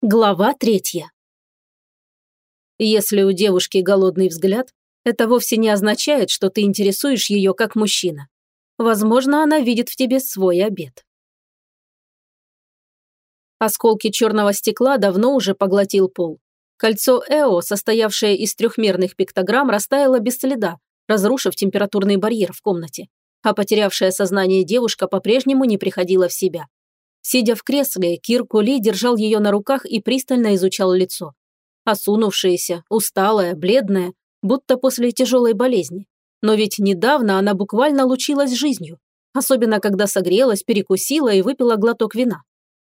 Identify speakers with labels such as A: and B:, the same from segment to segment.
A: Глава третья. Если у девушки голодный взгляд, это вовсе не означает, что ты интересуешь ее как мужчина. Возможно, она видит в тебе свой обед. Осколки черного стекла давно уже поглотил пол. Кольцо Эо, состоявшее из трехмерных пиктограмм, растаяло без следа, разрушив температурный барьер в комнате. А потерявшая сознание девушка по-прежнему не приходила в себя. Сидя в кресле, Кир Кули держал ее на руках и пристально изучал лицо. Осунувшаяся, усталая, бледная, будто после тяжелой болезни. Но ведь недавно она буквально лучилась жизнью, особенно когда согрелась, перекусила и выпила глоток вина.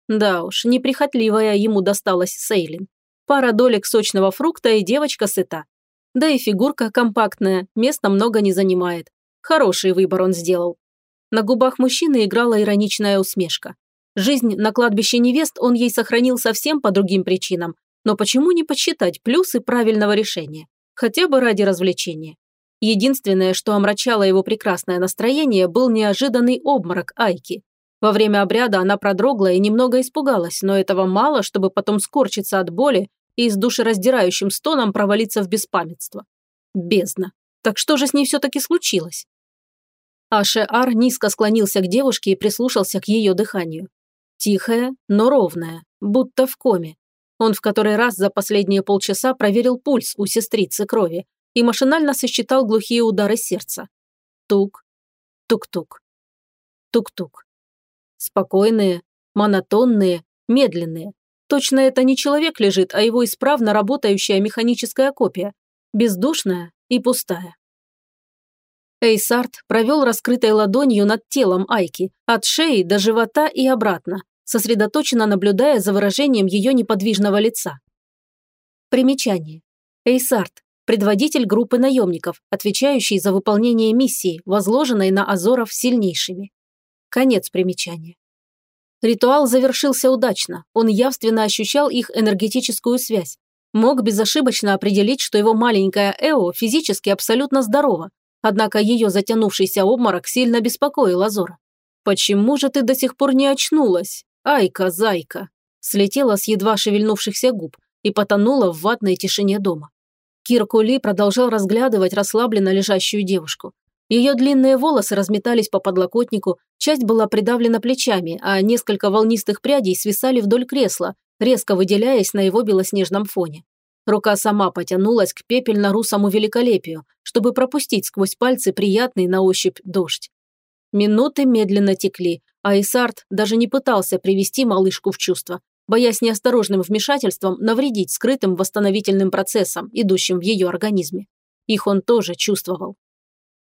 A: Да уж, неприхотливая ему досталась Сейлин. Пара долек сочного фрукта и девочка сыта. Да и фигурка компактная, места много не занимает. Хороший выбор он сделал. На губах мужчины играла ироничная усмешка. Жизнь на кладбище невест он ей сохранил совсем по другим причинам, но почему не подсчитать плюсы правильного решения? Хотя бы ради развлечения. Единственное, что омрачало его прекрасное настроение, был неожиданный обморок Айки. Во время обряда она продрогла и немного испугалась, но этого мало, чтобы потом скорчиться от боли и с душераздирающим стоном провалиться в беспамятство. Бездна. Так что же с ней все-таки случилось? Аше-Ар низко склонился к девушке и прислушался к ее дыханию. Тихая, но ровная, будто в коме. Он в который раз за последние полчаса проверил пульс у сестрицы крови и машинально сосчитал глухие удары сердца. Тук, тук-тук, тук-тук. Спокойные, монотонные, медленные. Точно это не человек лежит, а его исправно работающая механическая копия, бездушная и пустая. Эйсарт провел раскрытой ладонью над телом Айки, от шеи до живота и обратно, сосредоточенно наблюдая за выражением ее неподвижного лица. Примечание. Эйсарт – предводитель группы наемников, отвечающий за выполнение миссии, возложенной на Азоров сильнейшими. Конец примечания. Ритуал завершился удачно, он явственно ощущал их энергетическую связь. Мог безошибочно определить, что его маленькая Эо физически абсолютно здорова, однако ее затянувшийся обморок сильно беспокоил Азора. «Почему же ты до сих пор не очнулась?» «Айка, зайка!» слетела с едва шевельнувшихся губ и потонула в ватной тишине дома. Кир продолжал разглядывать расслабленно лежащую девушку. Ее длинные волосы разметались по подлокотнику, часть была придавлена плечами, а несколько волнистых прядей свисали вдоль кресла, резко выделяясь на его белоснежном фоне. Рука сама потянулась к пепельно-русому великолепию, чтобы пропустить сквозь пальцы приятный на ощупь дождь. Минуты медленно текли, а Исарт даже не пытался привести малышку в чувство, боясь неосторожным вмешательством навредить скрытым восстановительным процессам, идущим в ее организме. Их он тоже чувствовал.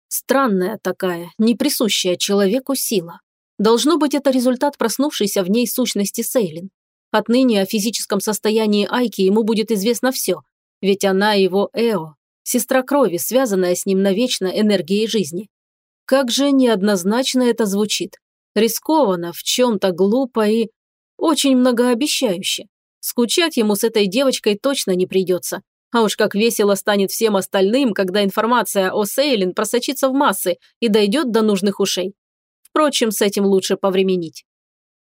A: Странная такая, неприсущая человеку сила. Должно быть, это результат проснувшейся в ней сущности Сейлин. Отныне о физическом состоянии Айки ему будет известно все, ведь она его Эо, сестра крови, связанная с ним навечно энергией жизни. Как же неоднозначно это звучит. Рискованно, в чем-то глупо и очень многообещающе. Скучать ему с этой девочкой точно не придется. А уж как весело станет всем остальным, когда информация о Сейлин просочится в массы и дойдет до нужных ушей. Впрочем, с этим лучше повременить.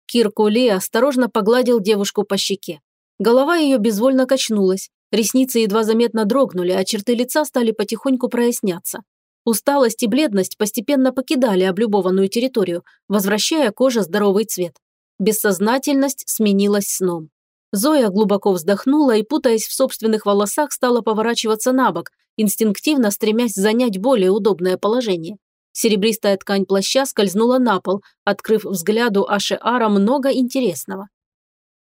A: Киркули осторожно погладил девушку по щеке. Голова ее безвольно качнулась, ресницы едва заметно дрогнули, а черты лица стали потихоньку проясняться. Усталость и бледность постепенно покидали облюбованную территорию, возвращая коже здоровый цвет. Бессознательность сменилась сном. Зоя глубоко вздохнула и, путаясь в собственных волосах, стала поворачиваться на бок, инстинктивно стремясь занять более удобное положение. Серебристая ткань плаща скользнула на пол, открыв взгляду Ашеара много интересного.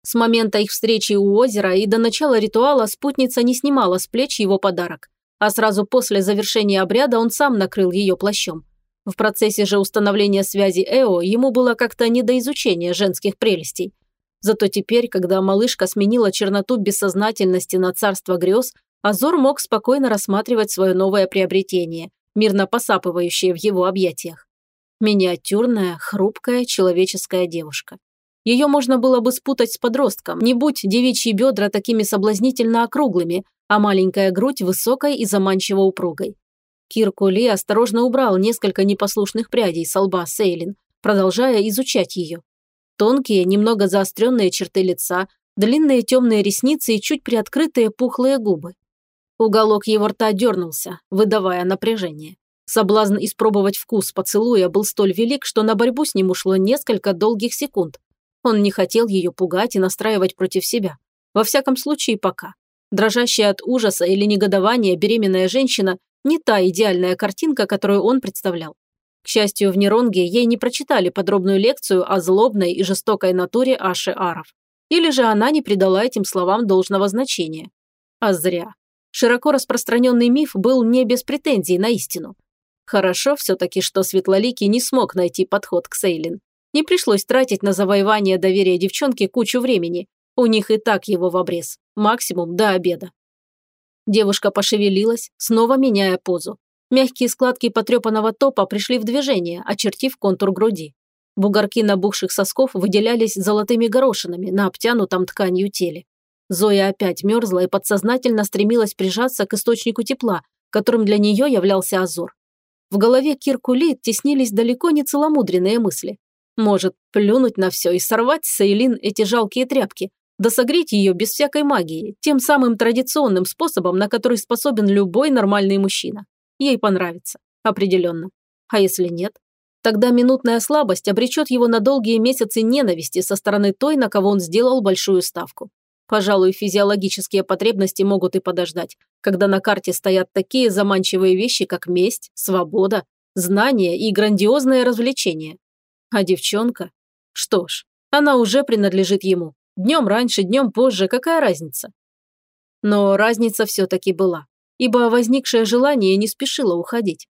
A: С момента их встречи у озера и до начала ритуала спутница не снимала с плеч его подарок а сразу после завершения обряда он сам накрыл ее плащом. В процессе же установления связи Эо ему было как-то не до изучения женских прелестей. Зато теперь, когда малышка сменила черноту бессознательности на царство грез, Азор мог спокойно рассматривать свое новое приобретение, мирно посапывающее в его объятиях. Миниатюрная, хрупкая человеческая девушка. Ее можно было бы спутать с подростком, не будь девичьи бедра такими соблазнительно округлыми, а маленькая грудь высокой и заманчиво упругой. Киркули осторожно убрал несколько непослушных прядей с лба Сейлин, продолжая изучать ее. Тонкие, немного заостренные черты лица, длинные темные ресницы и чуть приоткрытые пухлые губы. Уголок его рта дернулся, выдавая напряжение. Соблазн испробовать вкус поцелуя был столь велик, что на борьбу с ним ушло несколько долгих секунд. Он не хотел ее пугать и настраивать против себя. Во всяком случае, пока. Дрожащая от ужаса или негодования беременная женщина – не та идеальная картинка, которую он представлял. К счастью, в Неронге ей не прочитали подробную лекцию о злобной и жестокой натуре Аши Аров. Или же она не придала этим словам должного значения. А зря. Широко распространенный миф был не без претензий на истину. Хорошо все-таки, что Светлоликий не смог найти подход к Сейлин. Не пришлось тратить на завоевание доверия девчонки кучу времени. У них и так его в обрез. Максимум до обеда. Девушка пошевелилась, снова меняя позу. Мягкие складки потрепанного топа пришли в движение, очертив контур груди. Бугорки набухших сосков выделялись золотыми горошинами на обтянутом тканью теле. Зоя опять мерзла и подсознательно стремилась прижаться к источнику тепла, которым для нее являлся Азор. В голове Киркули теснились далеко не целомудренные мысли. Может, плюнуть на все и сорвать с Эйлин эти жалкие тряпки, да согреть ее без всякой магии, тем самым традиционным способом, на который способен любой нормальный мужчина. Ей понравится. Определенно. А если нет? Тогда минутная слабость обречет его на долгие месяцы ненависти со стороны той, на кого он сделал большую ставку. Пожалуй, физиологические потребности могут и подождать, когда на карте стоят такие заманчивые вещи, как месть, свобода, знания и грандиозное развлечение. А девчонка? Что ж, она уже принадлежит ему. Днем раньше, днем позже, какая разница? Но разница все-таки была, ибо возникшее желание не спешило уходить.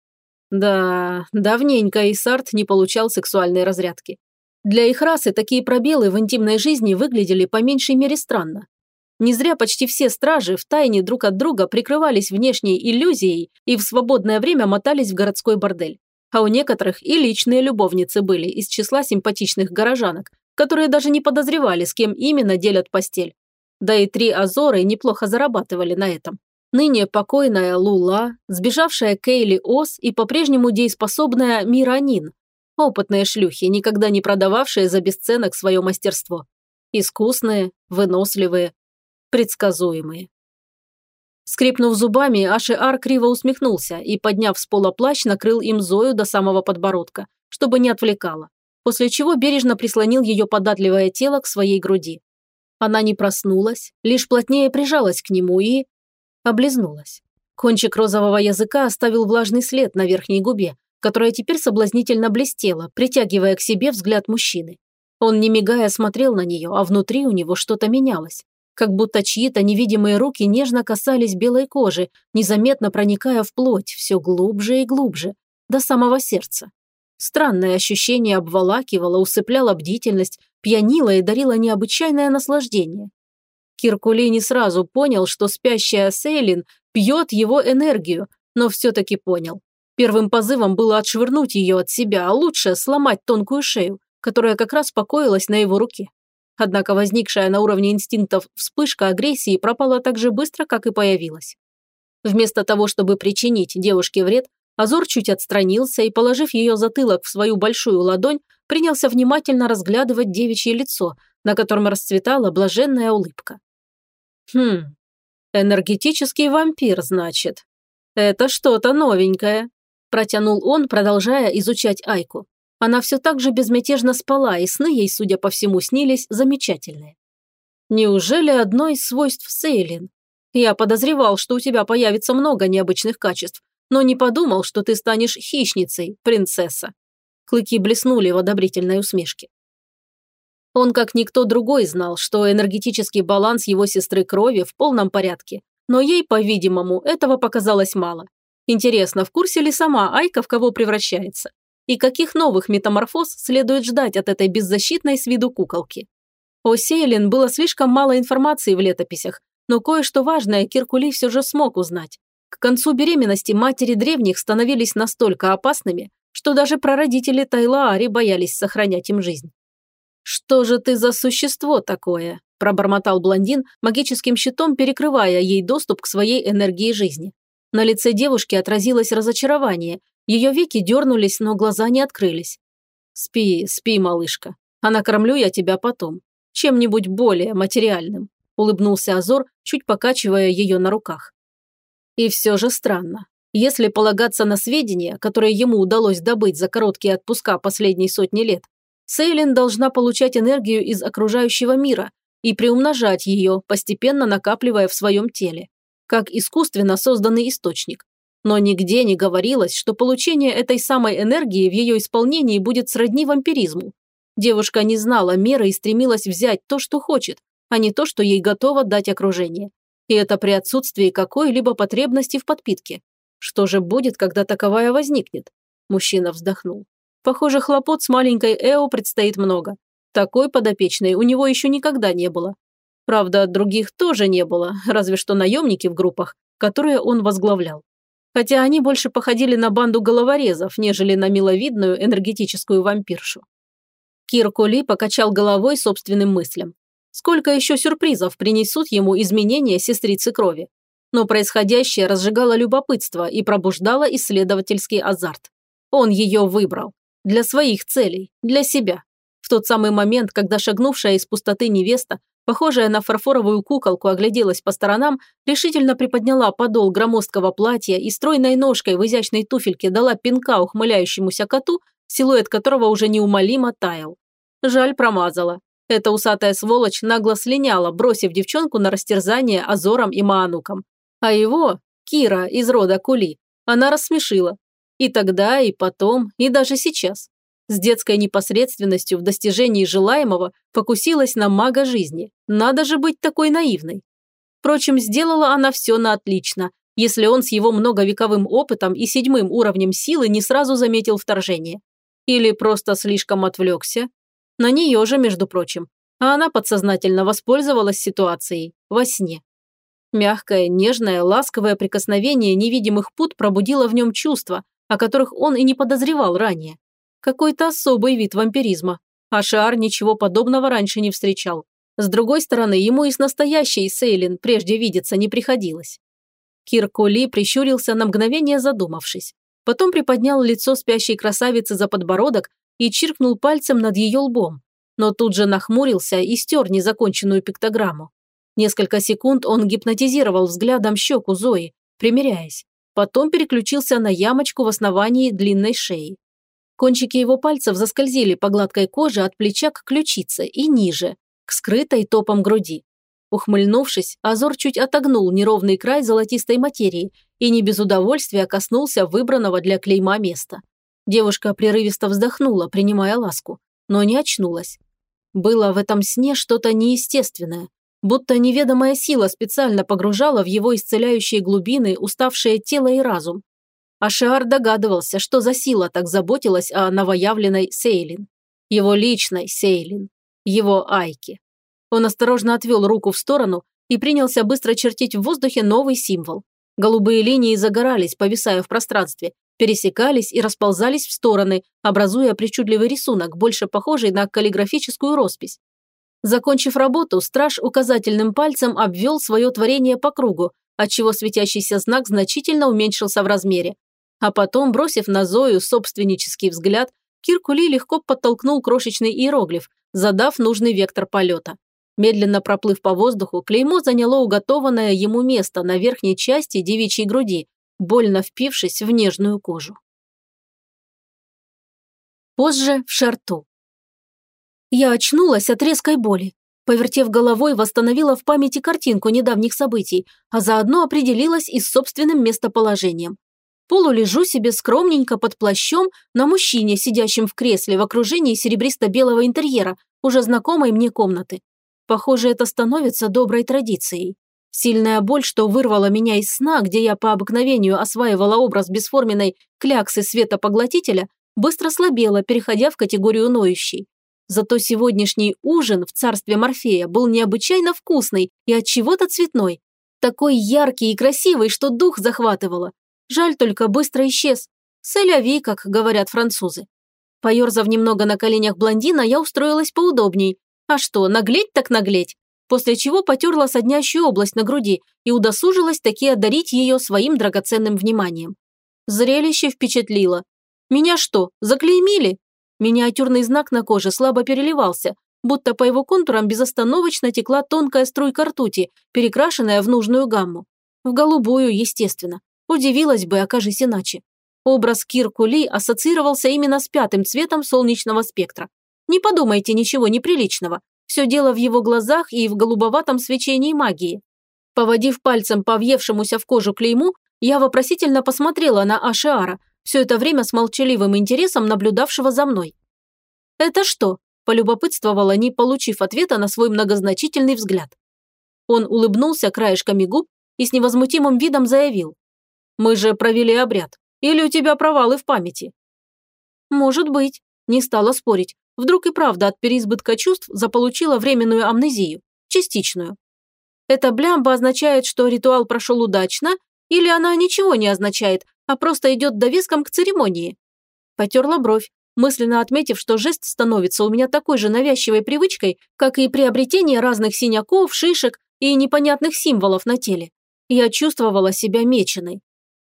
A: Да, давненько Исарт не получал сексуальной разрядки. Для их расы такие пробелы в интимной жизни выглядели по меньшей мере странно. Не зря почти все стражи втайне друг от друга прикрывались внешней иллюзией и в свободное время мотались в городской бордель. А у некоторых и личные любовницы были из числа симпатичных горожанок, которые даже не подозревали, с кем именно делят постель. Да и три Азоры неплохо зарабатывали на этом. Ныне покойная Лула, сбежавшая Кейли Ос и по-прежнему дееспособная Миранин, Опытные шлюхи, никогда не продававшие за бесценок свое мастерство. Искусные, выносливые, предсказуемые. Скрипнув зубами, Ашиар криво усмехнулся и, подняв с пола плащ, накрыл им Зою до самого подбородка, чтобы не отвлекала, после чего бережно прислонил ее податливое тело к своей груди. Она не проснулась, лишь плотнее прижалась к нему и... облизнулась. Кончик розового языка оставил влажный след на верхней губе, которая теперь соблазнительно блестела, притягивая к себе взгляд мужчины. Он, не мигая, смотрел на нее, а внутри у него что-то менялось. Как будто чьи-то невидимые руки нежно касались белой кожи, незаметно проникая в плоть все глубже и глубже, до самого сердца. Странное ощущение обволакивало, усыпляло бдительность, пьянило и дарило необычайное наслаждение. Киркули не сразу понял, что спящая Сейлин пьет его энергию, но все-таки понял. Первым позывом было отшвырнуть ее от себя, а лучше сломать тонкую шею, которая как раз покоилась на его руке. Однако возникшая на уровне инстинктов вспышка агрессии пропала так же быстро, как и появилась. Вместо того, чтобы причинить девушке вред, Азор чуть отстранился и, положив ее затылок в свою большую ладонь, принялся внимательно разглядывать девичье лицо, на котором расцветала блаженная улыбка. «Хм, энергетический вампир, значит. Это что-то новенькое», Протянул он, продолжая изучать Айку. Она все так же безмятежно спала, и сны ей, судя по всему, снились замечательные. Неужели одно из свойств Сейлин? Я подозревал, что у тебя появится много необычных качеств, но не подумал, что ты станешь хищницей, принцесса. Клыки блеснули в одобрительной усмешке. Он, как никто другой, знал, что энергетический баланс его сестры крови в полном порядке, но ей, по-видимому, этого показалось мало. Интересно, в курсе ли сама Айка, в кого превращается? И каких новых метаморфоз следует ждать от этой беззащитной с виду куколки? О Сейлин было слишком мало информации в летописях, но кое-что важное Киркулей все же смог узнать. К концу беременности матери древних становились настолько опасными, что даже прародители Тайлаари боялись сохранять им жизнь. «Что же ты за существо такое?» – пробормотал блондин, магическим щитом перекрывая ей доступ к своей энергии жизни. На лице девушки отразилось разочарование. Ее веки дернулись, но глаза не открылись. «Спи, спи, малышка. А накормлю я тебя потом. чем-нибудь более материальным», – улыбнулся Азор, чуть покачивая ее на руках. И все же странно. Если полагаться на сведения, которые ему удалось добыть за короткие отпуска последней сотни лет, Сейлин должна получать энергию из окружающего мира и приумножать ее, постепенно накапливая в своем теле, как искусственно созданный источник. Но нигде не говорилось, что получение этой самой энергии в ее исполнении будет сродни вампиризму. Девушка не знала меры и стремилась взять то, что хочет, а не то, что ей готово дать окружение. И это при отсутствии какой-либо потребности в подпитке. Что же будет, когда таковая возникнет? Мужчина вздохнул. Похоже, хлопот с маленькой Эо предстоит много. Такой подопечной у него еще никогда не было. Правда, других тоже не было, разве что наемники в группах, которые он возглавлял. Хотя они больше походили на банду головорезов, нежели на миловидную энергетическую вампиршу. Кир Коли покачал головой собственным мыслям. Сколько еще сюрпризов принесут ему изменения сестрицы крови? Но происходящее разжигало любопытство и пробуждало исследовательский азарт. Он ее выбрал. Для своих целей, для себя. В тот самый момент, когда шагнувшая из пустоты невеста, похожая на фарфоровую куколку, огляделась по сторонам, решительно приподняла подол громоздкого платья и стройной ножкой в изящной туфельке дала пинка ухмыляющемуся коту, силуэт которого уже неумолимо таял. Жаль, промазала. Эта усатая сволочь нагло слиняла, бросив девчонку на растерзание Азором и Маануком. А его, Кира из рода Кули, она рассмешила, и тогда, и потом, и даже сейчас. С детской непосредственностью в достижении желаемого покусилась на мага жизни. Надо же быть такой наивной. Впрочем, сделала она все на отлично, если он с его многовековым опытом и седьмым уровнем силы не сразу заметил вторжение. Или просто слишком отвлекся. На нее же, между прочим. А она подсознательно воспользовалась ситуацией во сне. Мягкое, нежное, ласковое прикосновение невидимых пут пробудило в нем чувства, о которых он и не подозревал ранее. Какой-то особый вид вампиризма. А Шар ничего подобного раньше не встречал. С другой стороны, ему и с настоящей Сейлин прежде видеться не приходилось. Кир Коли прищурился на мгновение задумавшись. Потом приподнял лицо спящей красавицы за подбородок и чиркнул пальцем над ее лбом. Но тут же нахмурился и стер незаконченную пиктограмму. Несколько секунд он гипнотизировал взглядом щеку Зои, примеряясь. Потом переключился на ямочку в основании длинной шеи. Кончики его пальцев заскользили по гладкой коже от плеча к ключице и ниже, к скрытой топом груди. Ухмыльнувшись, Азор чуть отогнул неровный край золотистой материи и не без удовольствия коснулся выбранного для клейма места. Девушка прерывисто вздохнула, принимая ласку, но не очнулась. Было в этом сне что-то неестественное, будто неведомая сила специально погружала в его исцеляющие глубины уставшее тело и разум. Ашиар догадывался, что за сила так заботилась о новоявленной Сейлин. Его личной Сейлин. Его Айки. Он осторожно отвел руку в сторону и принялся быстро чертить в воздухе новый символ. Голубые линии загорались, повисая в пространстве, пересекались и расползались в стороны, образуя причудливый рисунок, больше похожий на каллиграфическую роспись. Закончив работу, страж указательным пальцем обвел свое творение по кругу, отчего светящийся знак значительно уменьшился в размере. А потом, бросив на Зою собственнический взгляд, Киркули легко подтолкнул крошечный иероглиф, задав нужный вектор полета. Медленно проплыв по воздуху, клеймо заняло уготованное ему место на верхней части девичьей груди, больно впившись в нежную кожу. Позже в шарту. Я очнулась от резкой боли. Повертев головой, восстановила в памяти картинку недавних событий, а заодно определилась и с собственным местоположением. Полулежу себе скромненько под плащом на мужчине, сидящем в кресле в окружении серебристо-белого интерьера, уже знакомой мне комнаты. Похоже, это становится доброй традицией. Сильная боль, что вырвала меня из сна, где я по обыкновению осваивала образ бесформенной кляксы светопоглотителя, быстро слабела, переходя в категорию ноющей. Зато сегодняшний ужин в царстве Морфея был необычайно вкусный и от чего-то цветной. Такой яркий и красивый, что дух захватывало. Жаль только быстро исчез. Сэляви, как говорят французы. Поерзав немного на коленях блондина, я устроилась поудобней. А что, наглеть так наглеть? После чего потерла соднящую область на груди и удосужилась таки одарить ее своим драгоценным вниманием. Зрелище впечатлило. Меня что, заклеймили? Миниатюрный знак на коже слабо переливался, будто по его контурам безостановочно текла тонкая струйка ртути, перекрашенная в нужную гамму. В голубую, естественно. Удивилась бы, окажись иначе. Образ Кирку Ли ассоциировался именно с пятым цветом солнечного спектра. Не подумайте ничего неприличного. Все дело в его глазах и в голубоватом свечении магии. Поводив пальцем по въевшемуся в кожу клейму, я вопросительно посмотрела на Ашиара, все это время с молчаливым интересом наблюдавшего за мной. «Это что?» – полюбопытствовала, не получив ответа на свой многозначительный взгляд. Он улыбнулся краешками губ и с невозмутимым видом заявил. «Мы же провели обряд. Или у тебя провалы в памяти?» «Может быть», – не стала спорить. Вдруг и правда от переизбытка чувств заполучила временную амнезию, частичную. Эта блямба означает, что ритуал прошел удачно, или она ничего не означает, а просто идет довеском к церемонии? Потерла бровь, мысленно отметив, что жест становится у меня такой же навязчивой привычкой, как и приобретение разных синяков, шишек и непонятных символов на теле. Я чувствовала себя меченой.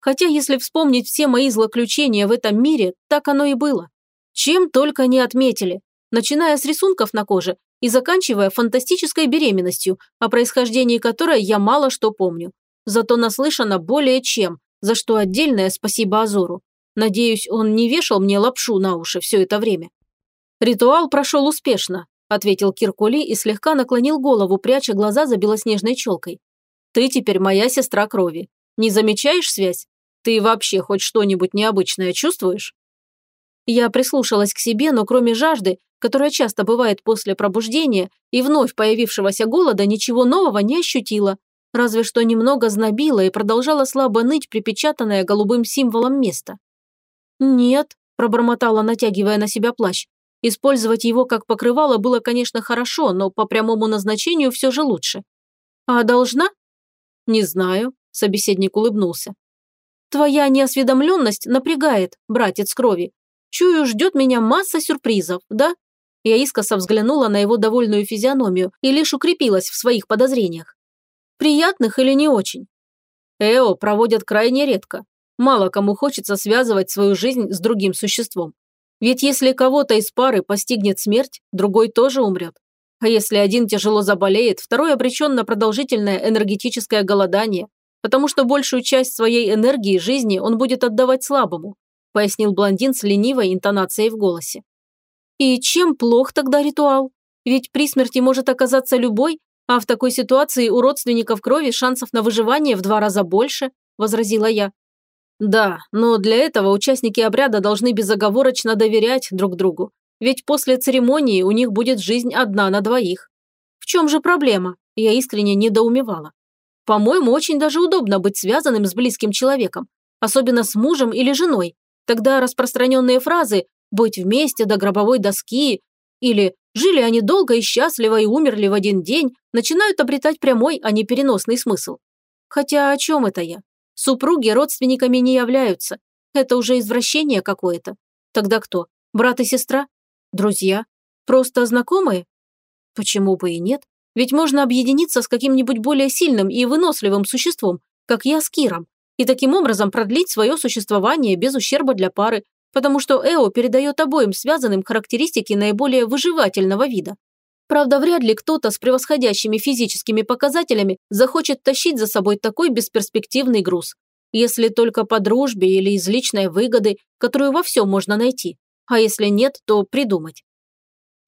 A: Хотя, если вспомнить все мои злоключения в этом мире, так оно и было. Чем только не отметили, начиная с рисунков на коже и заканчивая фантастической беременностью, о происхождении которой я мало что помню. Зато наслышана более чем, за что отдельное спасибо Азору. Надеюсь, он не вешал мне лапшу на уши все это время. «Ритуал прошел успешно», – ответил Киркули и слегка наклонил голову, пряча глаза за белоснежной челкой. «Ты теперь моя сестра крови. Не замечаешь связь? Ты вообще хоть что-нибудь необычное чувствуешь?» Я прислушалась к себе, но кроме жажды, которая часто бывает после пробуждения, и вновь появившегося голода, ничего нового не ощутила, разве что немного знобила и продолжала слабо ныть припечатанное голубым символом место. «Нет», – пробормотала, натягивая на себя плащ. Использовать его как покрывало было, конечно, хорошо, но по прямому назначению все же лучше. «А должна?» «Не знаю», – собеседник улыбнулся. «Твоя неосведомленность напрягает, братец крови. Чую, ждет меня масса сюрпризов, да?» Я искоса взглянула на его довольную физиономию и лишь укрепилась в своих подозрениях. «Приятных или не очень?» Эо проводят крайне редко. Мало кому хочется связывать свою жизнь с другим существом. Ведь если кого-то из пары постигнет смерть, другой тоже умрет. А если один тяжело заболеет, второй обречен на продолжительное энергетическое голодание, потому что большую часть своей энергии жизни он будет отдавать слабому пояснил блондин с ленивой интонацией в голосе. «И чем плох тогда ритуал? Ведь при смерти может оказаться любой, а в такой ситуации у родственников крови шансов на выживание в два раза больше», – возразила я. «Да, но для этого участники обряда должны безоговорочно доверять друг другу, ведь после церемонии у них будет жизнь одна на двоих. В чем же проблема? Я искренне недоумевала. По-моему, очень даже удобно быть связанным с близким человеком, особенно с мужем или женой, Тогда распространенные фразы «быть вместе до гробовой доски» или «жили они долго и счастливо и умерли в один день» начинают обретать прямой, а не переносный смысл. Хотя о чем это я? Супруги родственниками не являются. Это уже извращение какое-то. Тогда кто? Брат и сестра? Друзья? Просто знакомые? Почему бы и нет? Ведь можно объединиться с каким-нибудь более сильным и выносливым существом, как я с Киром, и таким образом продлить свое существование без ущерба для пары, потому что Эо передает обоим связанным характеристики наиболее выживательного вида. Правда, вряд ли кто-то с превосходящими физическими показателями захочет тащить за собой такой бесперспективный груз. Если только по дружбе или из личной выгоды, которую во всем можно найти. А если нет, то придумать.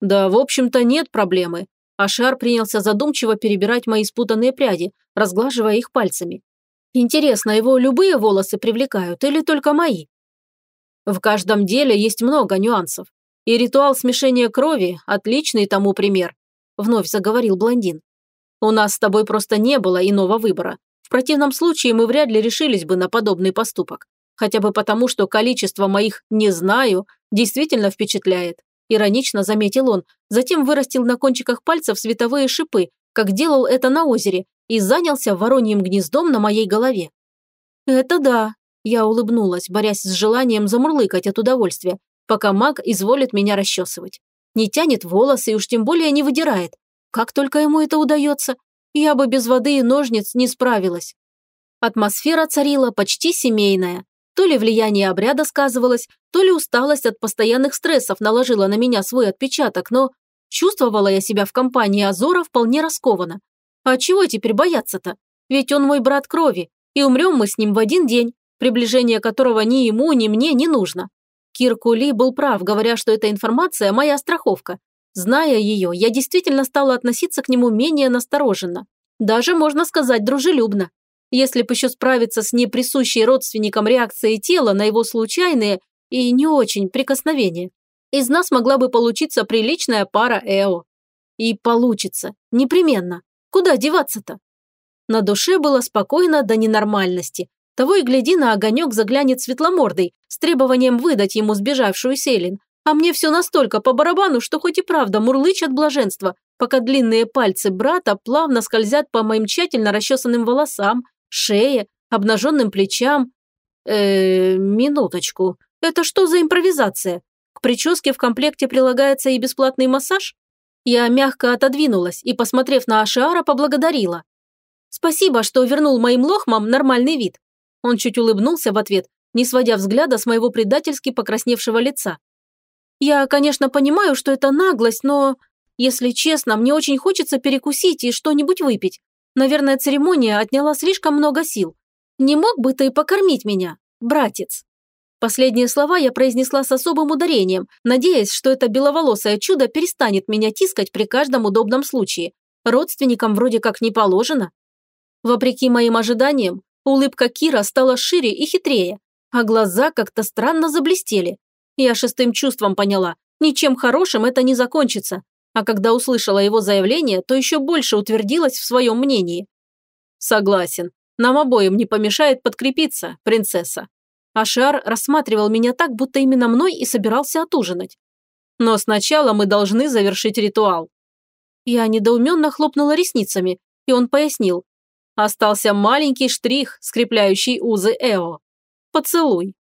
A: Да, в общем-то, нет проблемы. Ашар принялся задумчиво перебирать мои спутанные пряди, разглаживая их пальцами. Интересно, его любые волосы привлекают или только мои? В каждом деле есть много нюансов. И ритуал смешения крови – отличный тому пример, вновь заговорил блондин. У нас с тобой просто не было иного выбора. В противном случае мы вряд ли решились бы на подобный поступок. Хотя бы потому, что количество моих «не знаю» действительно впечатляет. Иронично заметил он, затем вырастил на кончиках пальцев световые шипы, как делал это на озере, и занялся вороньим гнездом на моей голове. «Это да», – я улыбнулась, борясь с желанием замурлыкать от удовольствия, пока маг изволит меня расчесывать. Не тянет волосы и уж тем более не выдирает. Как только ему это удается, я бы без воды и ножниц не справилась. Атмосфера царила почти семейная. То ли влияние обряда сказывалось, то ли усталость от постоянных стрессов наложила на меня свой отпечаток, но Чувствовала я себя в компании Азора вполне раскованно. А чего теперь бояться-то? Ведь он мой брат крови, и умрем мы с ним в один день, приближение которого ни ему, ни мне не нужно. Кир Кули был прав, говоря, что эта информация – моя страховка. Зная ее, я действительно стала относиться к нему менее настороженно. Даже, можно сказать, дружелюбно. Если бы еще справиться с неприсущей родственником реакцией тела на его случайные и не очень прикосновения, из нас могла бы получиться приличная пара Эо. И получится. Непременно. Куда деваться-то? На душе было спокойно до ненормальности. Того и гляди, на огонек заглянет светломордый с требованием выдать ему сбежавшую Селин. А мне все настолько по барабану, что хоть и правда мурлычь от блаженства, пока длинные пальцы брата плавно скользят по моим тщательно расчесанным волосам, шее, обнаженным плечам. Э, минуточку. Это что за импровизация? К прическе в комплекте прилагается и бесплатный массаж? Я мягко отодвинулась и, посмотрев на Ашиара, поблагодарила. «Спасибо, что вернул моим лохмам нормальный вид». Он чуть улыбнулся в ответ, не сводя взгляда с моего предательски покрасневшего лица. «Я, конечно, понимаю, что это наглость, но, если честно, мне очень хочется перекусить и что-нибудь выпить. Наверное, церемония отняла слишком много сил. Не мог бы ты покормить меня, братец?» Последние слова я произнесла с особым ударением, надеясь, что это беловолосое чудо перестанет меня тискать при каждом удобном случае. Родственникам вроде как не положено. Вопреки моим ожиданиям, улыбка Кира стала шире и хитрее, а глаза как-то странно заблестели. Я шестым чувством поняла, ничем хорошим это не закончится, а когда услышала его заявление, то еще больше утвердилась в своем мнении. «Согласен. Нам обоим не помешает подкрепиться, принцесса», Ашар рассматривал меня так, будто именно мной и собирался отужинать. Но сначала мы должны завершить ритуал. Я недоуменно хлопнула ресницами, и он пояснил. Остался маленький штрих, скрепляющий узы Эо. Поцелуй.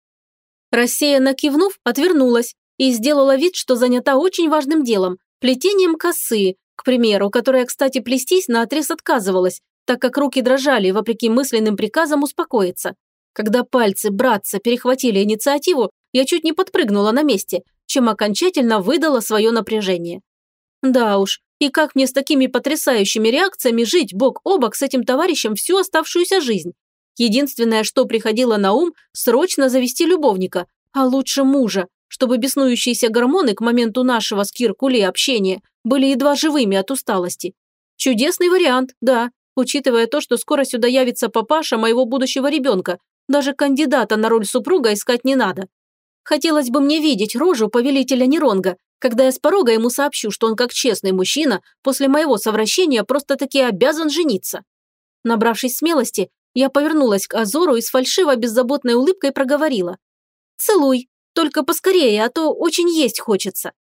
A: Рассеянно кивнув, отвернулась и сделала вид, что занята очень важным делом – плетением косы, к примеру, которая, кстати, плестись наотрез отказывалась, так как руки дрожали, вопреки мысленным приказам успокоиться. Когда пальцы братца перехватили инициативу, я чуть не подпрыгнула на месте, чем окончательно выдала свое напряжение. Да уж, и как мне с такими потрясающими реакциями жить бок о бок с этим товарищем всю оставшуюся жизнь? Единственное, что приходило на ум, срочно завести любовника, а лучше мужа, чтобы беснующиеся гормоны к моменту нашего с Киркулей общения были едва живыми от усталости. Чудесный вариант, да, учитывая то, что скоро сюда явится папаша моего будущего ребенка, даже кандидата на роль супруга искать не надо. Хотелось бы мне видеть рожу повелителя Неронга, когда я с порога ему сообщу, что он как честный мужчина после моего совращения просто-таки обязан жениться. Набравшись смелости, я повернулась к Азору и с фальшиво-беззаботной улыбкой проговорила. «Целуй, только поскорее, а то очень есть хочется».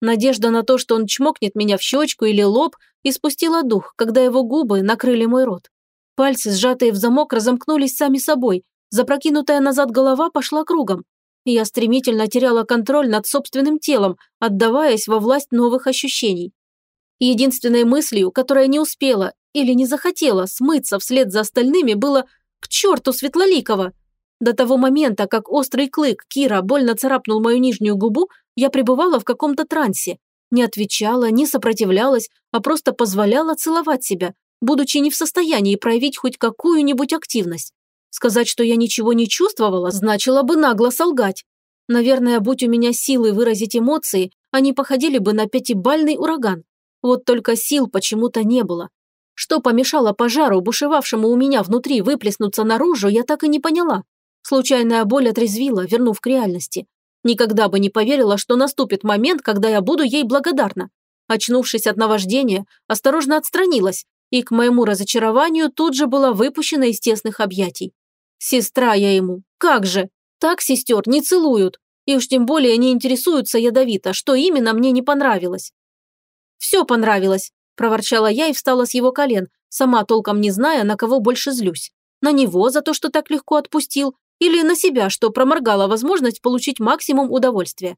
A: Надежда на то, что он чмокнет меня в щечку или лоб, испустила дух, когда его губы накрыли мой рот. Пальцы, сжатые в замок, разомкнулись сами собой, Запрокинутая назад голова пошла кругом. Я стремительно теряла контроль над собственным телом, отдаваясь во власть новых ощущений. Единственной мыслью, которая не успела или не захотела смыться вслед за остальными, было «к черту Светлоликова!». До того момента, как острый клык Кира больно царапнул мою нижнюю губу, я пребывала в каком-то трансе. Не отвечала, не сопротивлялась, а просто позволяла целовать себя, будучи не в состоянии проявить хоть какую-нибудь активность. Сказать, что я ничего не чувствовала, значило бы нагло солгать. Наверное, будь у меня силы выразить эмоции, они походили бы на пятибальный ураган. Вот только сил почему-то не было. Что помешало пожару, бушевавшему у меня внутри, выплеснуться наружу, я так и не поняла. Случайная боль отрезвила, вернув к реальности. Никогда бы не поверила, что наступит момент, когда я буду ей благодарна. Очнувшись от наваждения, осторожно отстранилась и, к моему разочарованию, тут же была выпущена из тесных объятий. Сестра я ему. Как же? Так сестер не целуют. И уж тем более не интересуются ядовито, что именно мне не понравилось. Все понравилось, проворчала я и встала с его колен, сама толком не зная, на кого больше злюсь. На него за то, что так легко отпустил, или на себя, что проморгала возможность получить максимум удовольствия.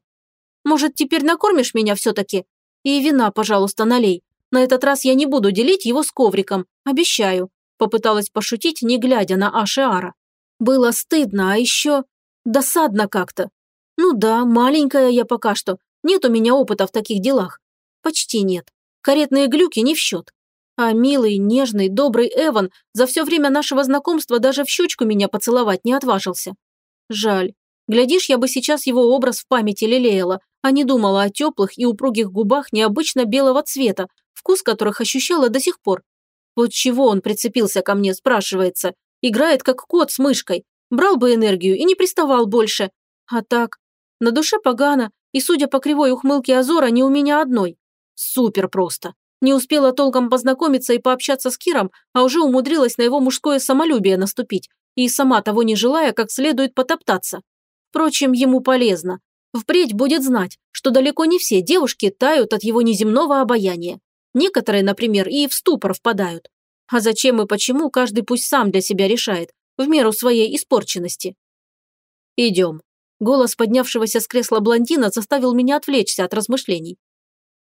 A: Может, теперь накормишь меня все-таки? И вина, пожалуйста, налей. На этот раз я не буду делить его с ковриком, обещаю. Попыталась пошутить, не глядя на Ашиара. Было стыдно, а еще досадно как-то. Ну да, маленькая я пока что, нет у меня опыта в таких делах. Почти нет. Каретные глюки не в счет. А милый, нежный, добрый Эван за все время нашего знакомства даже в щечку меня поцеловать не отважился. Жаль. Глядишь, я бы сейчас его образ в памяти лелеяла, а не думала о теплых и упругих губах необычно белого цвета, вкус которых ощущала до сих пор. Вот чего он прицепился ко мне, спрашивается. Играет как кот с мышкой. Брал бы энергию и не приставал больше. А так, на душе погано, и, судя по кривой ухмылке Азора, не у меня одной. Супер просто. Не успела толком познакомиться и пообщаться с Киром, а уже умудрилась на его мужское самолюбие наступить, и сама того не желая, как следует потоптаться. Впрочем, ему полезно. Впредь будет знать, что далеко не все девушки тают от его неземного обаяния. Некоторые, например, и в ступор впадают. А зачем и почему, каждый пусть сам для себя решает, в меру своей испорченности. «Идем». Голос поднявшегося с кресла блондина заставил меня отвлечься от размышлений.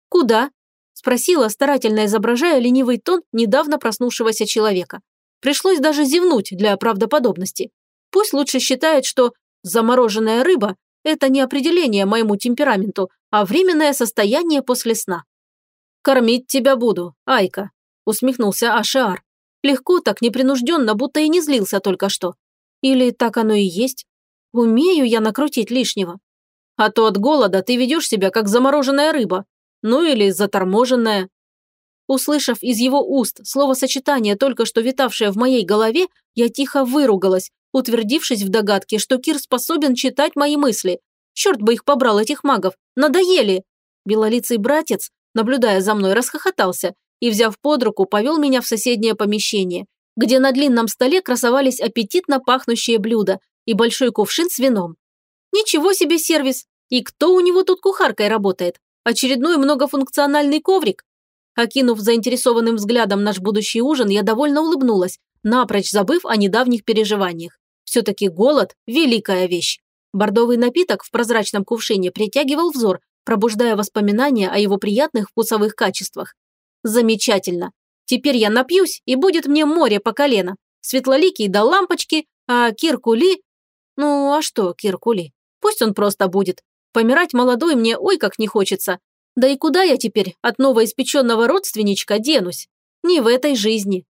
A: «Куда?» – спросила, старательно изображая ленивый тон недавно проснувшегося человека. Пришлось даже зевнуть для правдоподобности. Пусть лучше считает, что замороженная рыба – это не определение моему темпераменту, а временное состояние после сна. «Кормить тебя буду, Айка», – усмехнулся Ашиар. Легко так, непринужденно, будто и не злился только что. Или так оно и есть? Умею я накрутить лишнего. А то от голода ты ведешь себя, как замороженная рыба. Ну или заторможенная. Услышав из его уст словосочетание, только что витавшее в моей голове, я тихо выругалась, утвердившись в догадке, что Кир способен читать мои мысли. Черт бы их побрал, этих магов. Надоели. Белолицый братец, наблюдая за мной, расхохотался и, взяв под руку, повел меня в соседнее помещение, где на длинном столе красовались аппетитно пахнущие блюда и большой кувшин с вином. Ничего себе сервис! И кто у него тут кухаркой работает? Очередной многофункциональный коврик? Окинув заинтересованным взглядом наш будущий ужин, я довольно улыбнулась, напрочь забыв о недавних переживаниях. Все-таки голод – великая вещь. Бордовый напиток в прозрачном кувшине притягивал взор, пробуждая воспоминания о его приятных вкусовых качествах. Замечательно. Теперь я напьюсь, и будет мне море по колено. Светлоликий до лампочки, а Киркули... Ну, а что Киркули? Пусть он просто будет. Помирать молодой мне ой как не хочется. Да и куда я теперь от новоиспеченного родственничка денусь? Не в этой жизни.